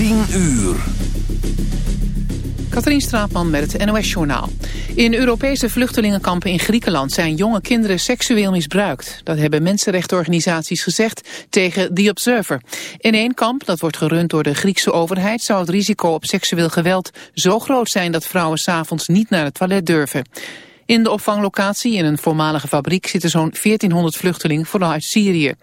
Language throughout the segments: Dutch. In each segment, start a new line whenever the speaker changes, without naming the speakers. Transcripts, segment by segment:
10 uur.
Katrien Straatman met het NOS-journaal. In Europese vluchtelingenkampen in Griekenland zijn jonge kinderen seksueel misbruikt. Dat hebben mensenrechtenorganisaties gezegd tegen The Observer. In één kamp, dat wordt gerund door de Griekse overheid... zou het risico op seksueel geweld zo groot zijn dat vrouwen s'avonds niet naar het toilet durven. In de opvanglocatie in een voormalige fabriek zitten zo'n 1400 vluchtelingen, vooral uit Syrië.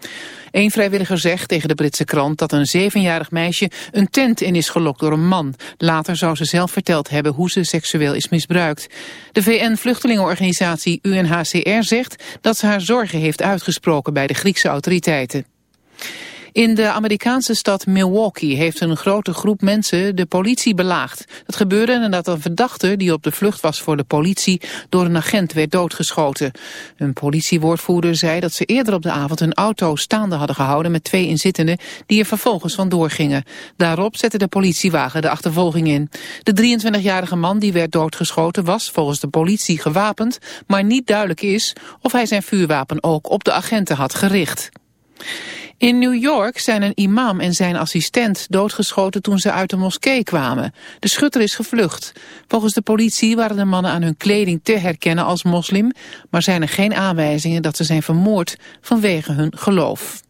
Eén vrijwilliger zegt tegen de Britse krant dat een zevenjarig meisje een tent in is gelokt door een man. Later zou ze zelf verteld hebben hoe ze seksueel is misbruikt. De VN-vluchtelingenorganisatie UNHCR zegt dat ze haar zorgen heeft uitgesproken bij de Griekse autoriteiten. In de Amerikaanse stad Milwaukee heeft een grote groep mensen de politie belaagd. Dat gebeurde nadat een verdachte die op de vlucht was voor de politie door een agent werd doodgeschoten. Een politiewoordvoerder zei dat ze eerder op de avond een auto staande hadden gehouden met twee inzittenden die er vervolgens vandoor gingen. Daarop zette de politiewagen de achtervolging in. De 23-jarige man die werd doodgeschoten was volgens de politie gewapend, maar niet duidelijk is of hij zijn vuurwapen ook op de agenten had gericht. In New York zijn een imam en zijn assistent doodgeschoten toen ze uit de moskee kwamen. De schutter is gevlucht. Volgens de politie waren de mannen aan hun kleding te herkennen als moslim, maar zijn er geen aanwijzingen dat ze zijn vermoord vanwege hun geloof.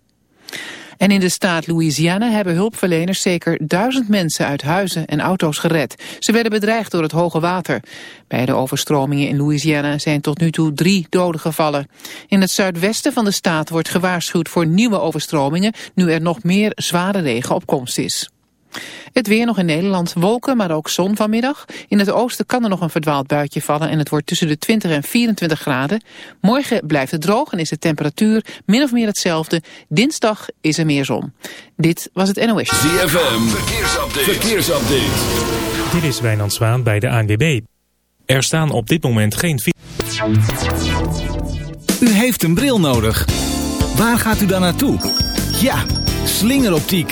En in de staat Louisiana hebben hulpverleners zeker duizend mensen uit huizen en auto's gered. Ze werden bedreigd door het hoge water. Bij de overstromingen in Louisiana zijn tot nu toe drie doden gevallen. In het zuidwesten van de staat wordt gewaarschuwd voor nieuwe overstromingen... nu er nog meer zware regen op komst is. Het weer nog in Nederland. Wolken, maar ook zon vanmiddag. In het oosten kan er nog een verdwaald buitje vallen en het wordt tussen de 20 en 24 graden. Morgen blijft het droog en is de temperatuur min of meer hetzelfde. Dinsdag is er meer zon. Dit was het NOS.
ZFM, verkeersupdate. verkeersupdate.
Dit is Wijnand Zwaan bij de ANWB. Er staan op dit moment geen...
U heeft een bril nodig. Waar gaat u dan naartoe? Ja, slingeroptiek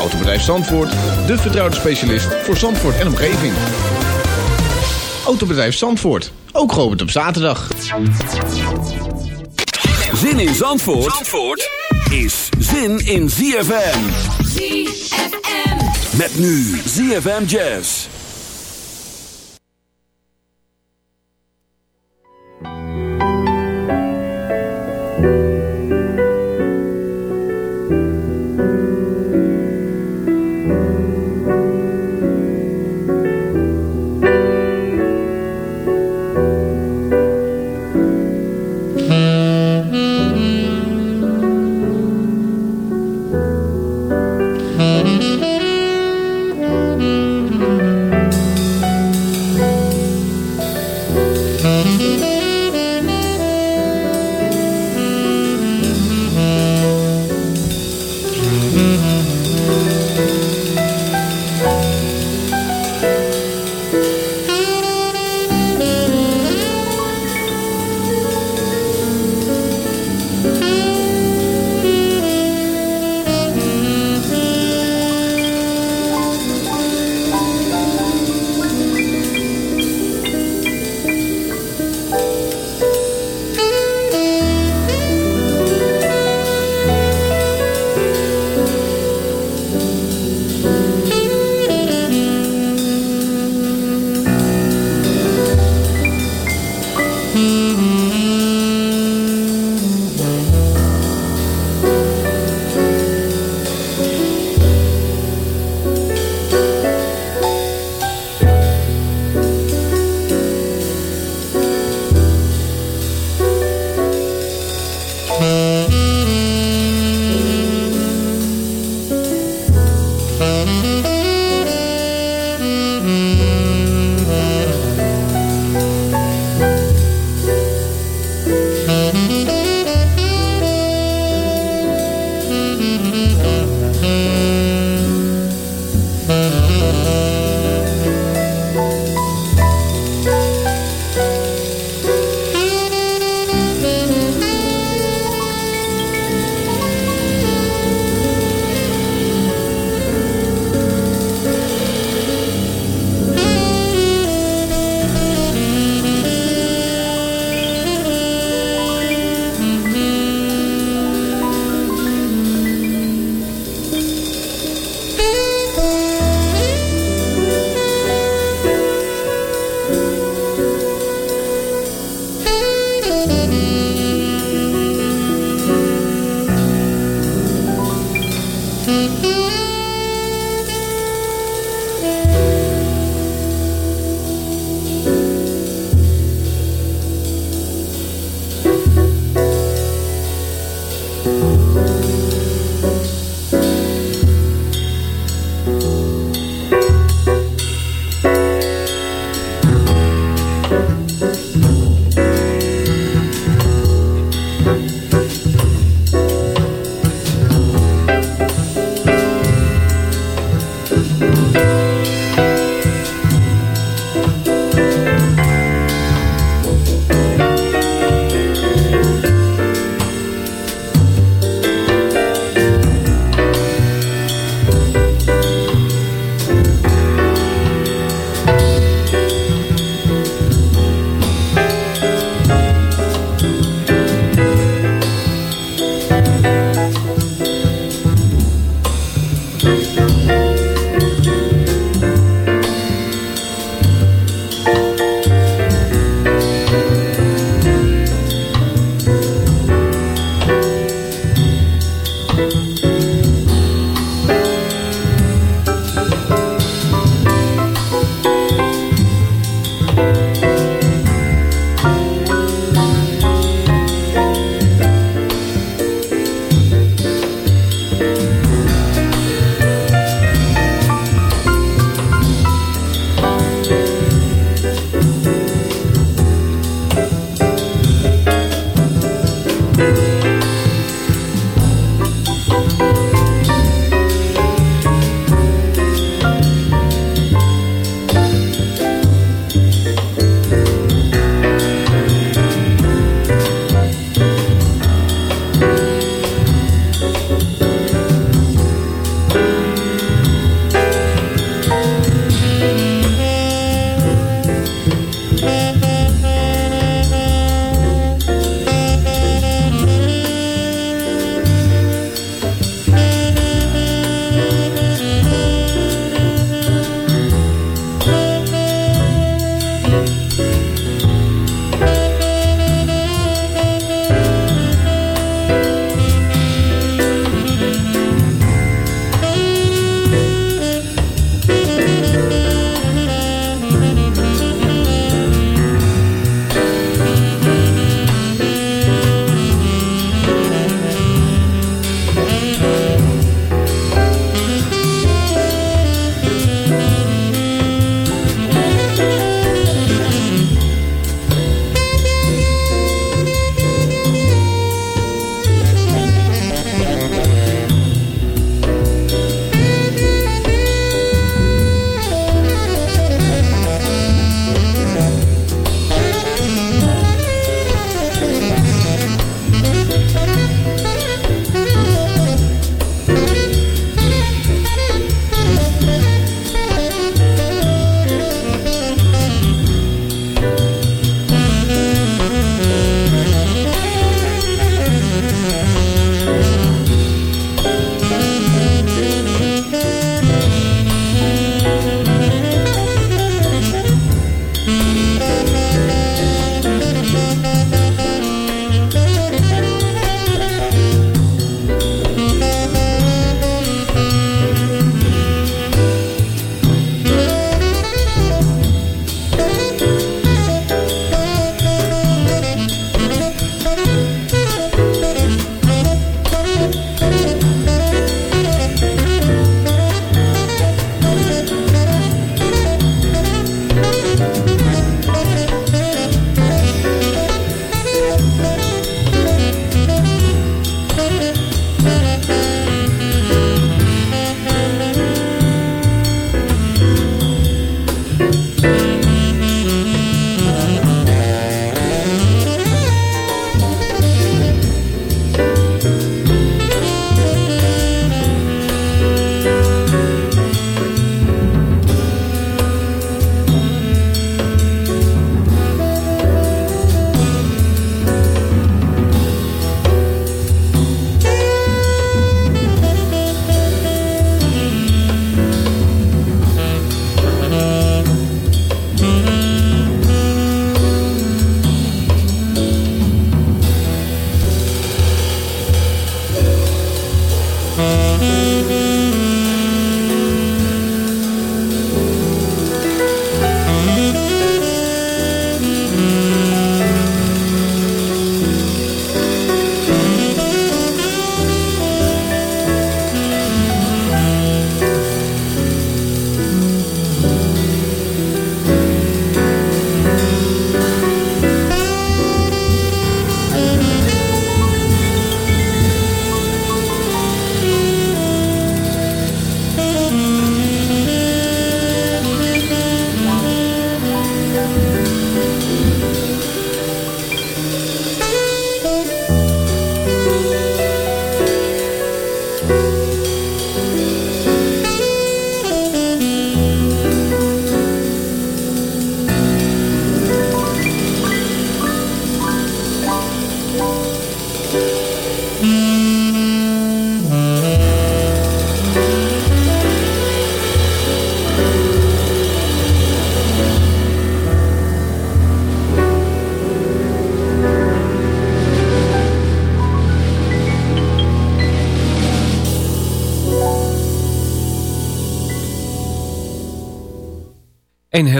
Autobedrijf Zandvoort, de vertrouwde specialist voor Zandvoort en omgeving. Autobedrijf Zandvoort, ook geopend op zaterdag.
Zin in Zandvoort, Zandvoort is zin in ZFM.
ZFM.
Met nu ZFM Jazz.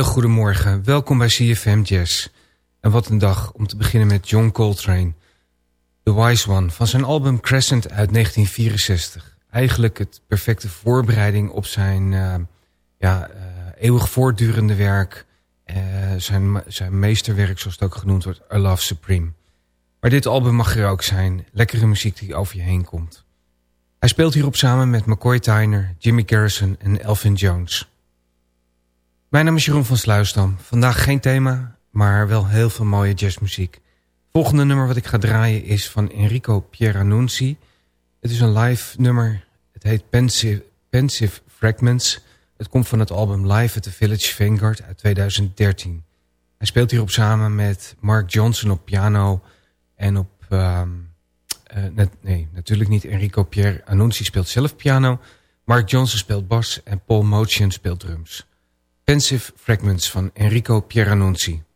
Heel goedemorgen, welkom bij CFM Jazz. En wat een dag om te beginnen met John Coltrane. The Wise One van zijn album Crescent uit 1964. Eigenlijk het perfecte voorbereiding op zijn uh, ja, uh, eeuwig voortdurende werk. Uh, zijn, zijn meesterwerk zoals het ook genoemd wordt, A Love Supreme. Maar dit album mag er ook zijn. Lekkere muziek die over je heen komt. Hij speelt hierop samen met McCoy Tyner, Jimmy Garrison en Elvin Jones. Mijn naam is Jeroen van Sluisdam. Vandaag geen thema, maar wel heel veel mooie jazzmuziek. Volgende nummer wat ik ga draaien is van Enrico Pieranunzi. Het is een live nummer. Het heet Pensive, Fragments. Het komt van het album Live at the Village Vanguard uit 2013. Hij speelt hierop samen met Mark Johnson op piano en op... Uh, net, nee, natuurlijk niet Enrico Pierre Annunzi speelt zelf piano. Mark Johnson speelt bas en Paul Motion speelt drums. Pensive Fragments van Enrico Pieranunzi.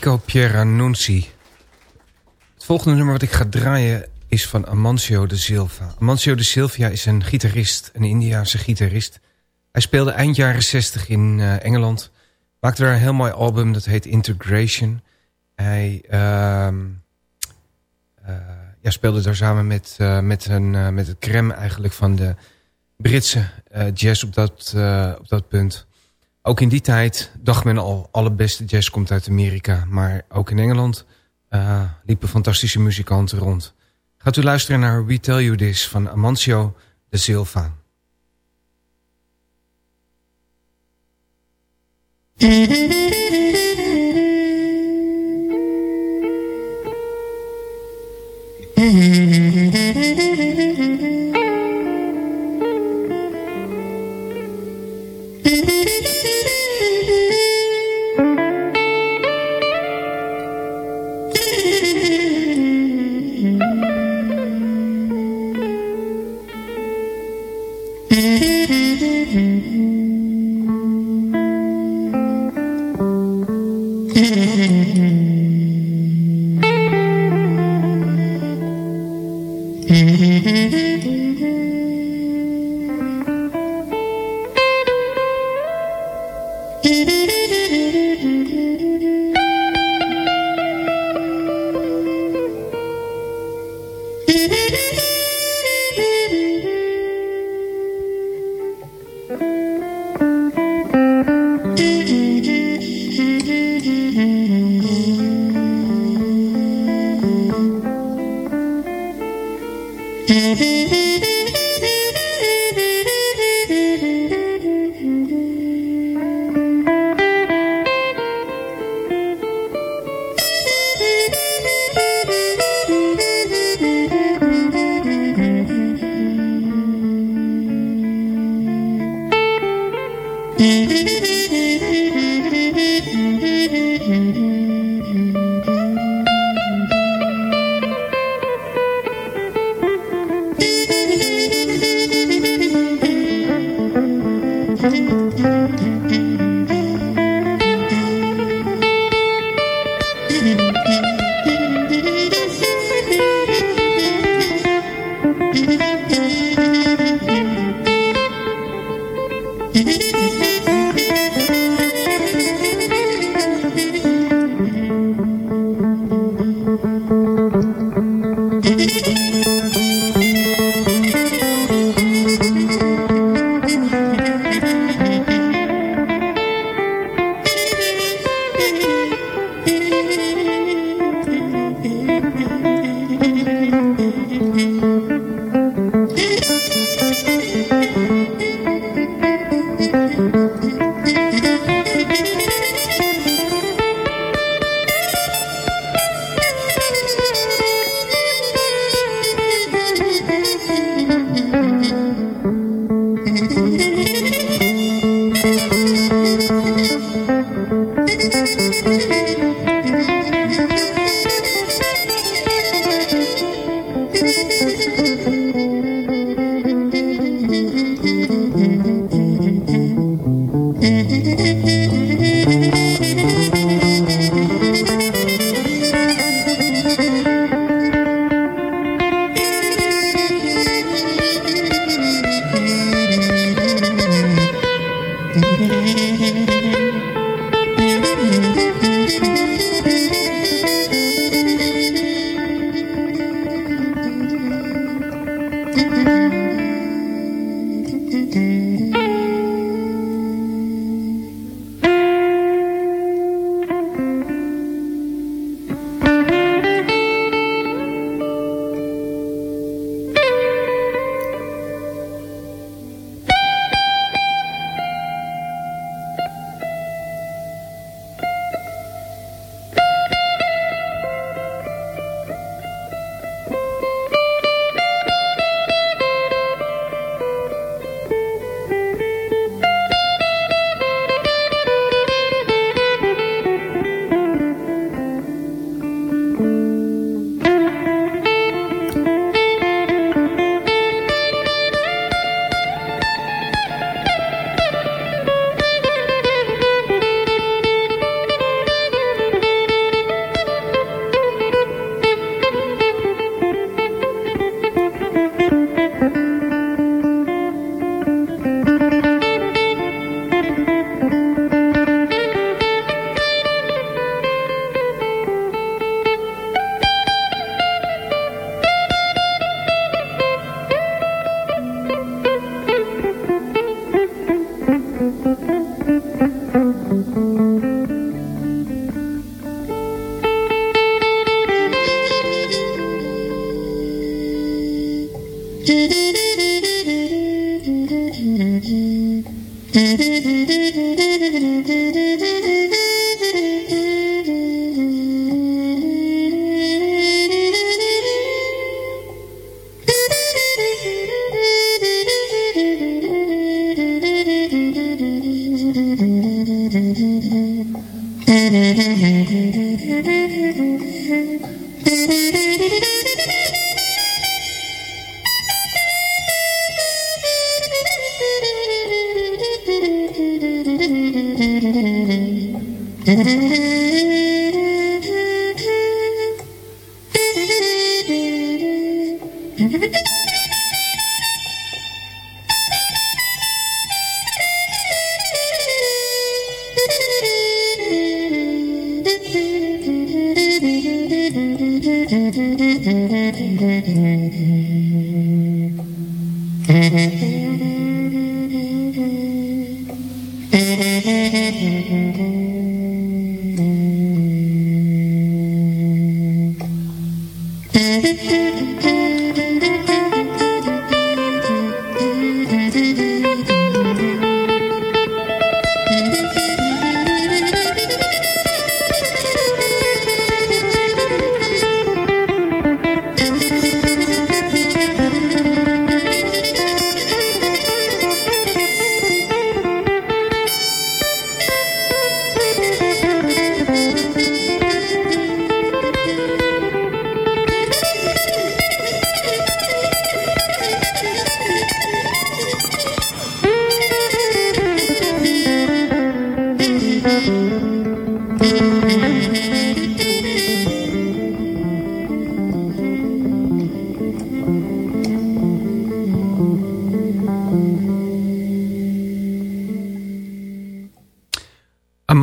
Enrico Pieranunzi. Het volgende nummer wat ik ga draaien is van Amancio de Silva. Amancio de Silva is een gitarist, een Indiaanse gitarist. Hij speelde eind jaren 60 in uh, Engeland. Maakte daar een heel mooi album, dat heet Integration. Hij uh, ja, speelde daar samen met, uh, met, een, met het crème eigenlijk van de Britse jazz op dat, op dat punt ook in die tijd dacht men al, alle beste jazz komt uit Amerika. Maar ook in Engeland eh, liepen fantastische muzikanten rond. Gaat u luisteren naar We Tell You This van Amancio de Silva. Mm-hmm.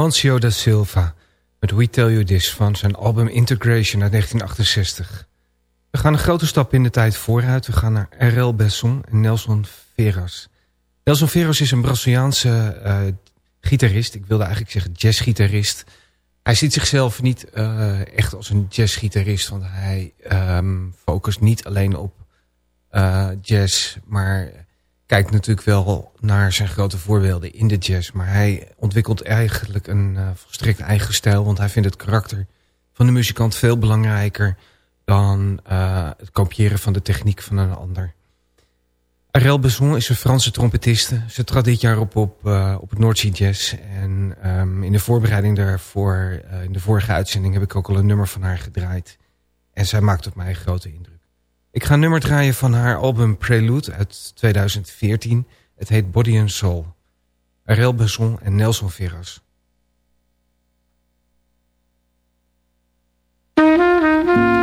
Amancio da Silva met We Tell You This van zijn album Integration uit 1968. We gaan een grote stap in de tijd vooruit. We gaan naar R.L. Besson en Nelson Veras. Nelson Veras is een Braziliaanse uh, gitarist. Ik wilde eigenlijk zeggen jazzgitarist. Hij ziet zichzelf niet uh, echt als een jazzgitarist. Want hij um, focust niet alleen op uh, jazz, maar kijkt natuurlijk wel naar zijn grote voorbeelden in de jazz. Maar hij ontwikkelt eigenlijk een uh, volstrekt eigen stijl. Want hij vindt het karakter van de muzikant veel belangrijker... dan uh, het kopiëren van de techniek van een ander. Arel Besson is een Franse trompetiste. Ze trad dit jaar op op, uh, op het Noordzee Jazz. En um, in de voorbereiding daarvoor, in de vorige uitzending... heb ik ook al een nummer van haar gedraaid. En zij maakt op mij een grote indruk. Ik ga nummer draaien van haar album Prelude uit 2014. Het heet Body and Soul. Ariel Besson en Nelson Veras.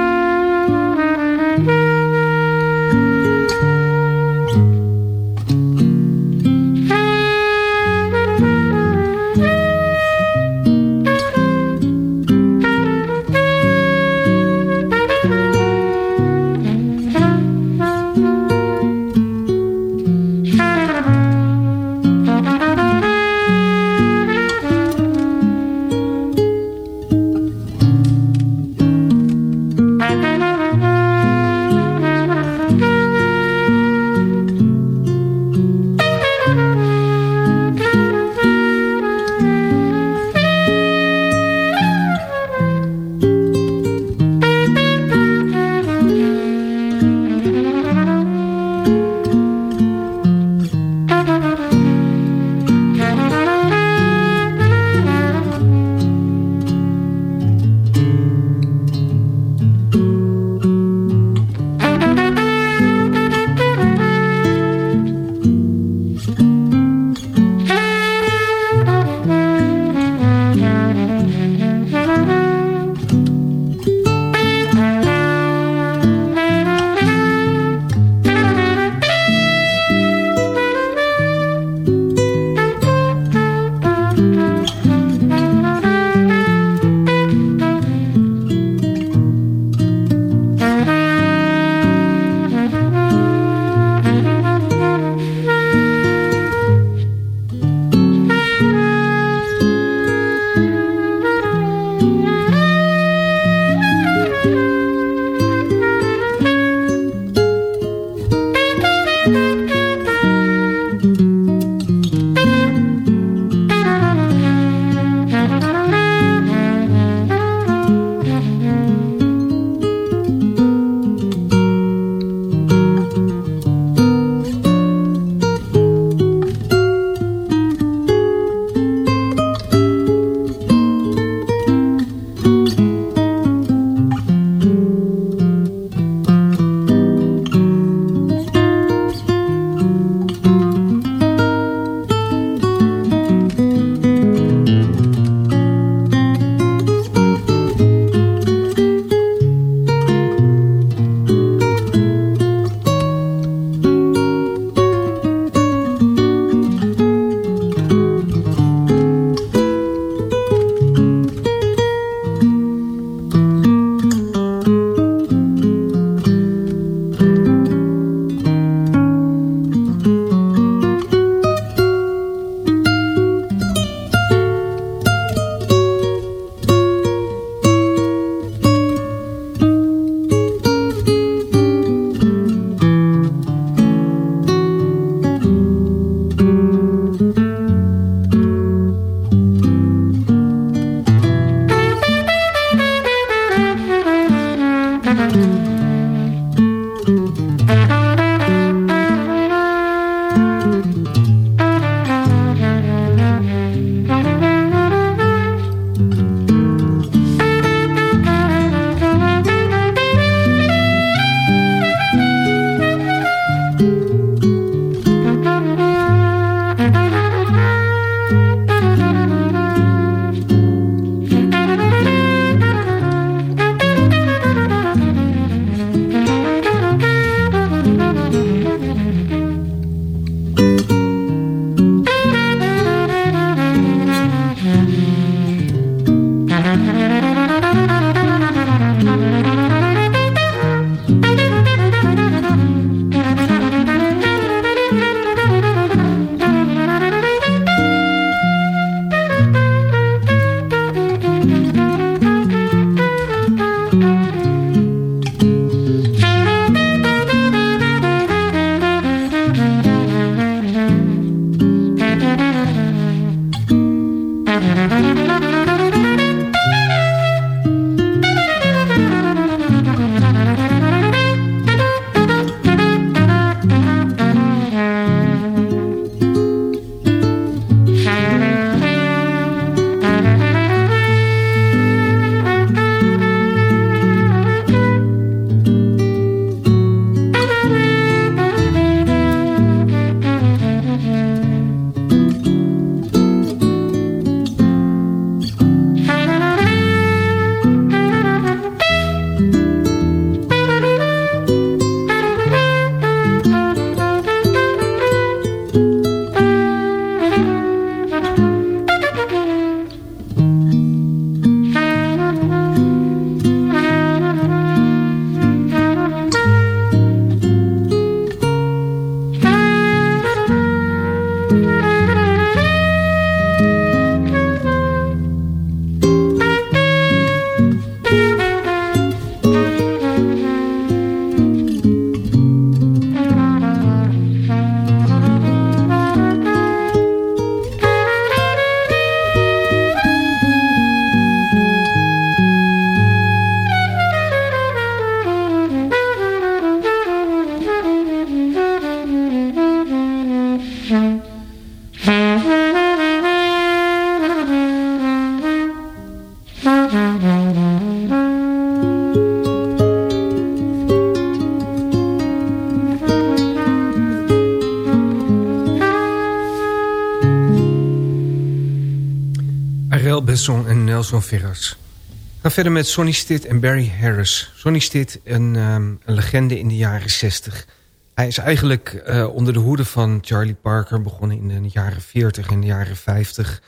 en Nelson Ferras. We gaan verder met Sonny Stitt en Barry Harris. Sonny Stitt, een, um, een legende in de jaren 60. Hij is eigenlijk uh, onder de hoede van Charlie Parker... begonnen in de jaren 40 en de jaren 50...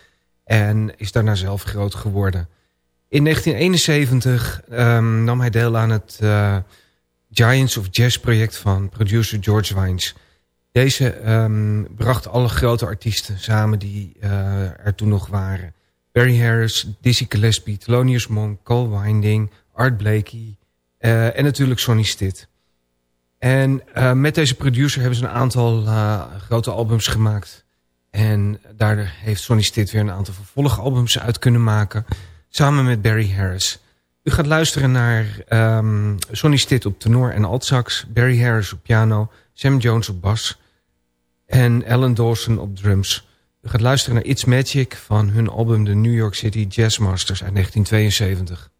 en is daarna zelf groot geworden. In 1971 um, nam hij deel aan het uh, Giants of Jazz project... van producer George Wines... Deze um, bracht alle grote artiesten samen die uh, er toen nog waren. Barry Harris, Dizzy Gillespie, Thelonious Monk, Cole Winding, Art Blakey uh, en natuurlijk Sonny Stitt. En uh, met deze producer hebben ze een aantal uh, grote albums gemaakt. En daar heeft Sonny Stitt weer een aantal vervolgalbums uit kunnen maken. Samen met Barry Harris. U gaat luisteren naar um, Sonny Stitt op tenor en altsax. Barry Harris op piano. Sam Jones op bas. En Alan Dawson op drums. Gaat luisteren naar It's Magic van hun album The New York City Jazz Masters uit 1972.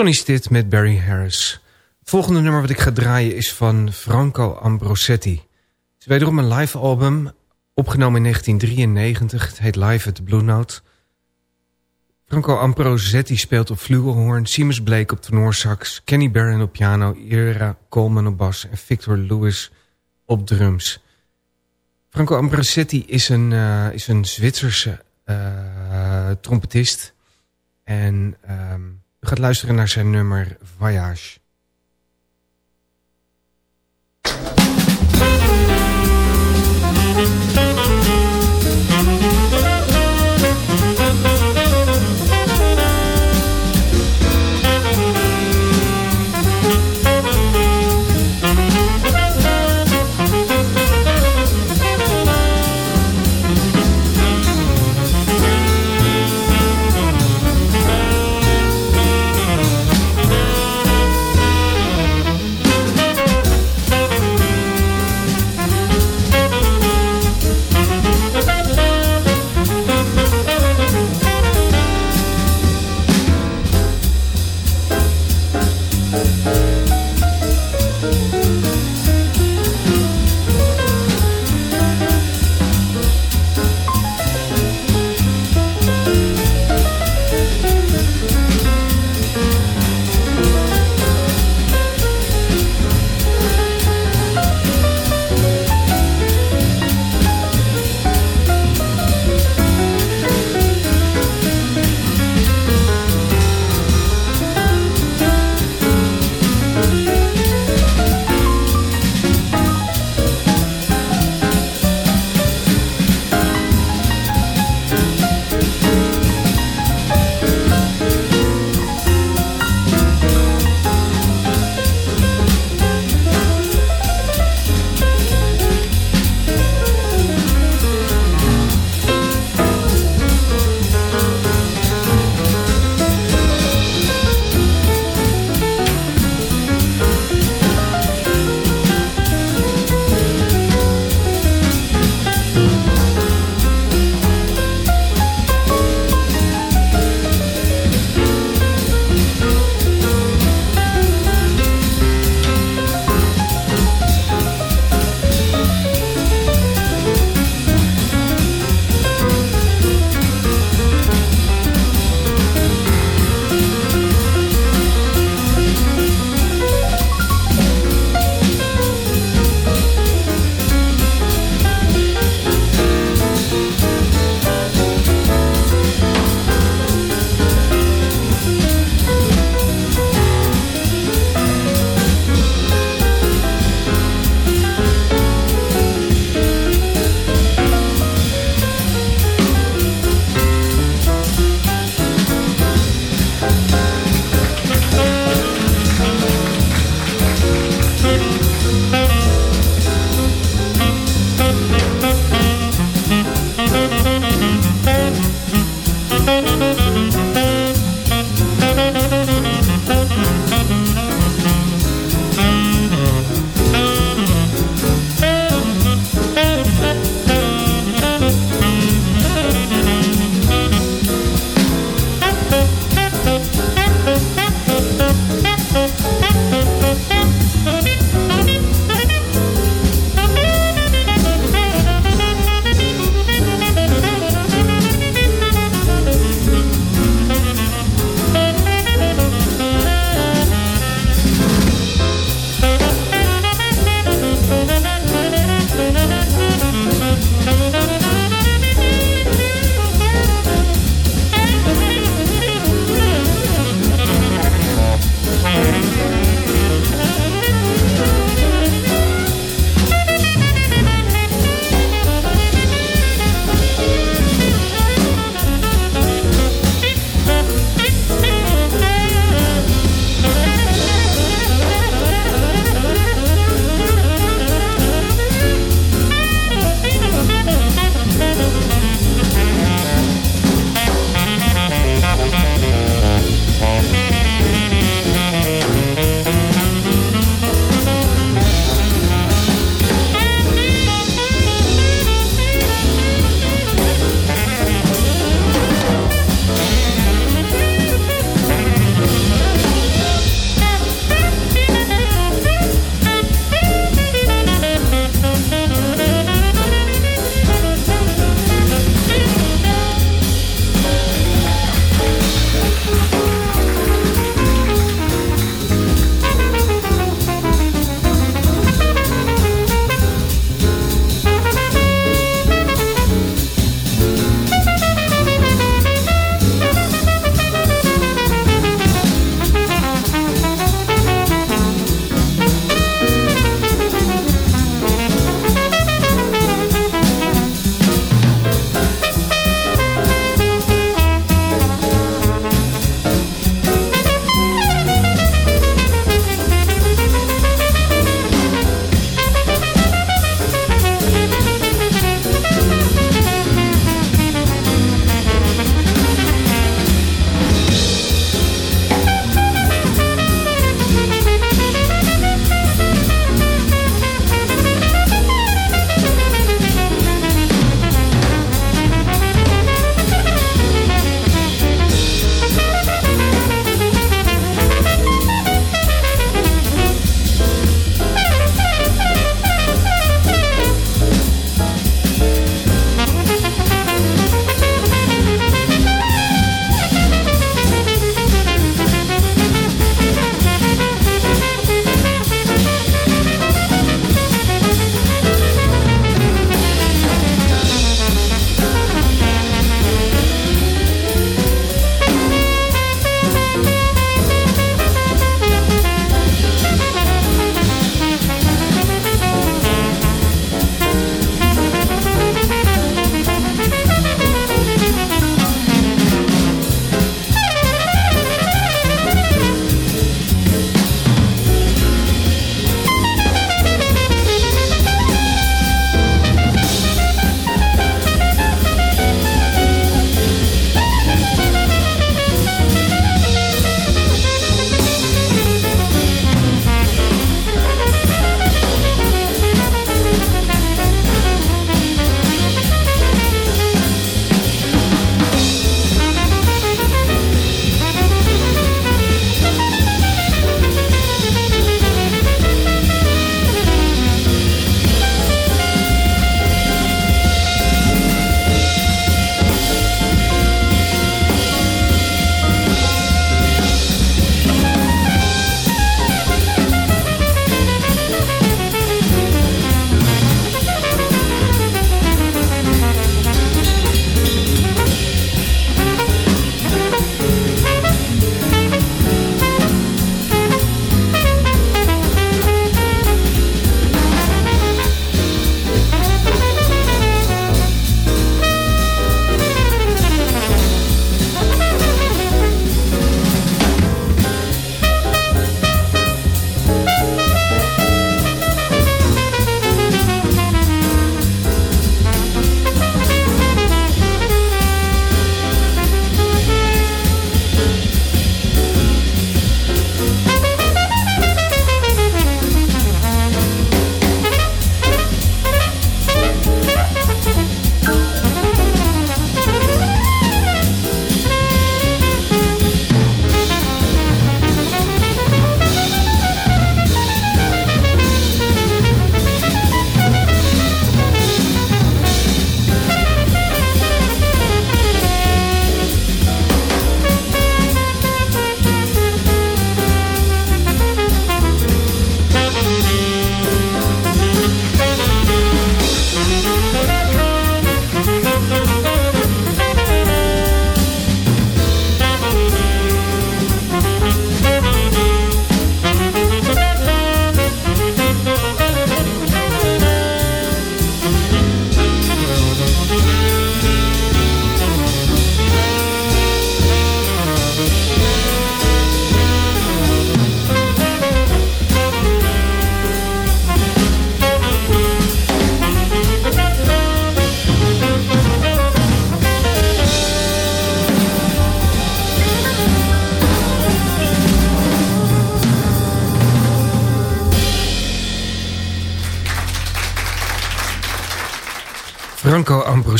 Sonny Stitt met Barry Harris. Volgende nummer wat ik ga draaien is van Franco Ambrosetti. Het is wederom een live album, opgenomen in 1993. Het heet Live at the Blue Note. Franco Ambrosetti speelt op flugelhorn, Seamus Blake op tenorsax... Kenny Barron op piano, Ira Coleman op bas en Victor Lewis op drums. Franco Ambrosetti is een, uh, is een Zwitserse uh, trompetist. En um, u gaat luisteren naar zijn nummer Voyage.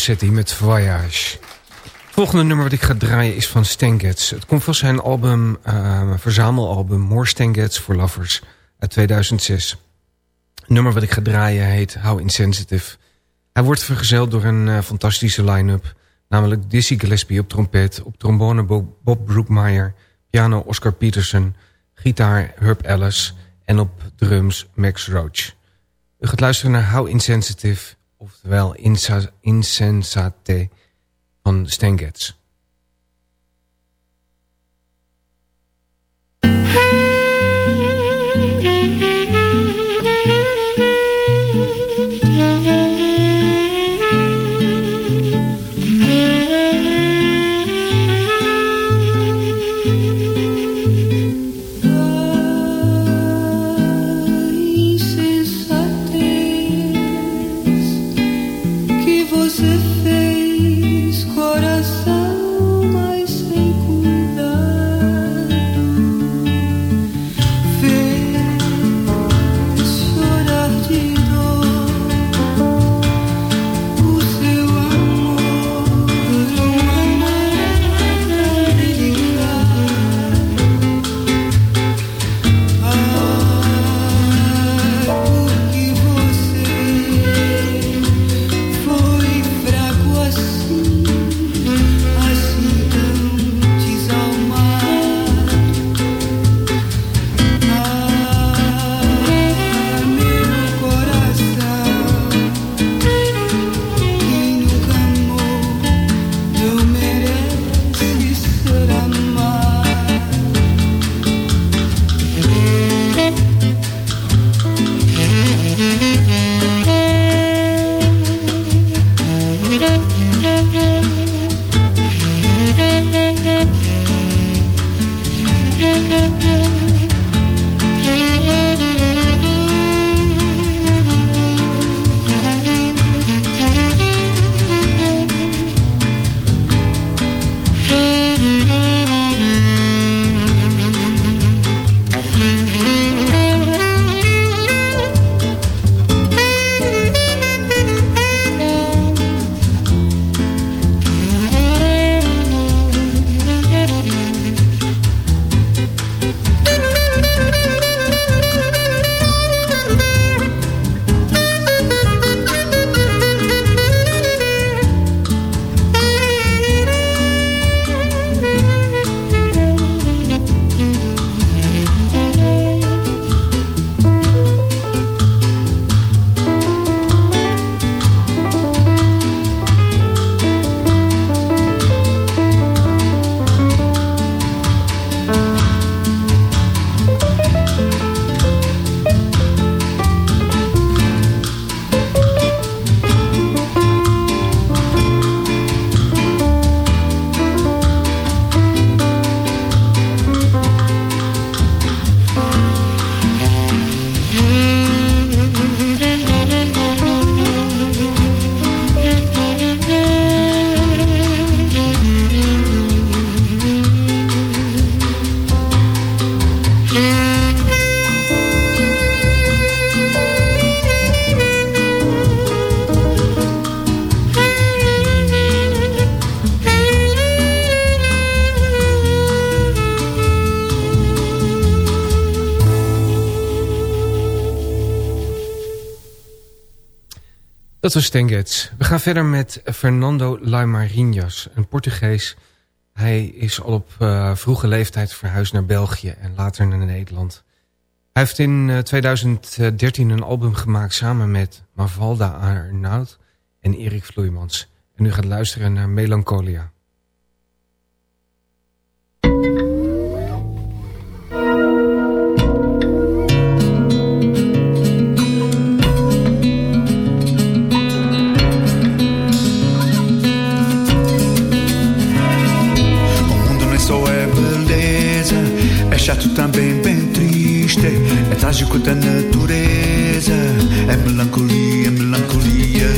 Ambrosetti met Voyage. Het volgende nummer wat ik ga draaien is van Stan Het komt van zijn album, uh, verzamelalbum More Stan for Lovers uit 2006. Het nummer wat ik ga draaien heet How Insensitive. Hij wordt vergezeld door een uh, fantastische line-up. Namelijk Dizzy Gillespie op trompet, op trombone Bob, Bob Brookmeyer... piano Oscar Peterson, gitaar Herb Ellis en op drums Max Roach. U gaat luisteren naar How Insensitive, oftewel Insensate van Stan Dat was Stengets. We gaan verder met Fernando Laimarinhas, een Portugees. Hij is al op uh, vroege leeftijd verhuisd naar België en later naar Nederland. Hij heeft in uh, eh, 2013 een album gemaakt samen met Mavalda Arnaud en Erik Vloeimans. En u gaat luisteren naar Melancholia.
mágico da natureza, é melancolia, é melancolia.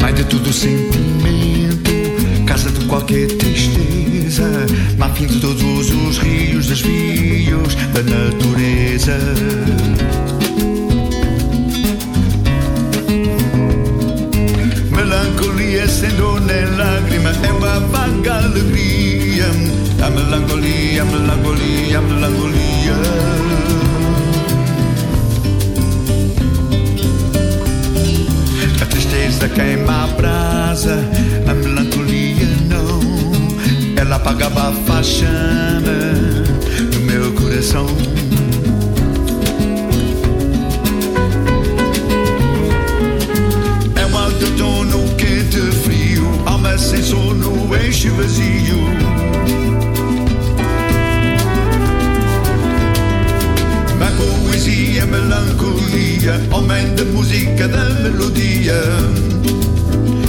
Mais de tudo sentimento, casa de qualquer tristeza, mafim de todos os rios, desvios da natureza. Melancolia sendo nem lágrima, é uma vaga alegria a melancolia, melancolia, melancolia. A tristeza queima a brasa, a melancolia não. Ela apagava a chama no meu coração. É um alto tono quente, frio, alma sem sono, eixo vazio. Ma poesia, melancolia, aumenta a música da melodia. Melancolia.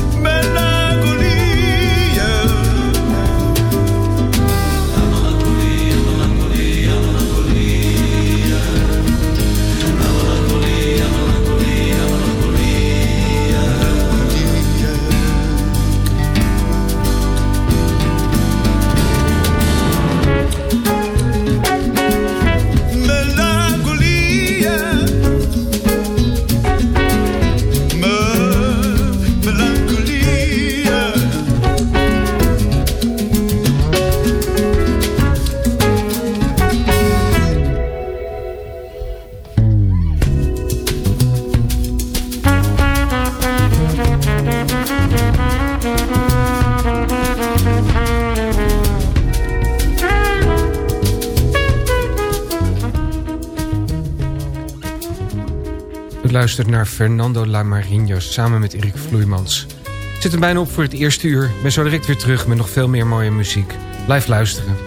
U luistert naar Fernando Lamarino samen met Erik Vloeimans. Ik zit er bijna op voor het eerste uur. Ben zo direct weer terug met nog veel meer mooie muziek. Blijf luisteren.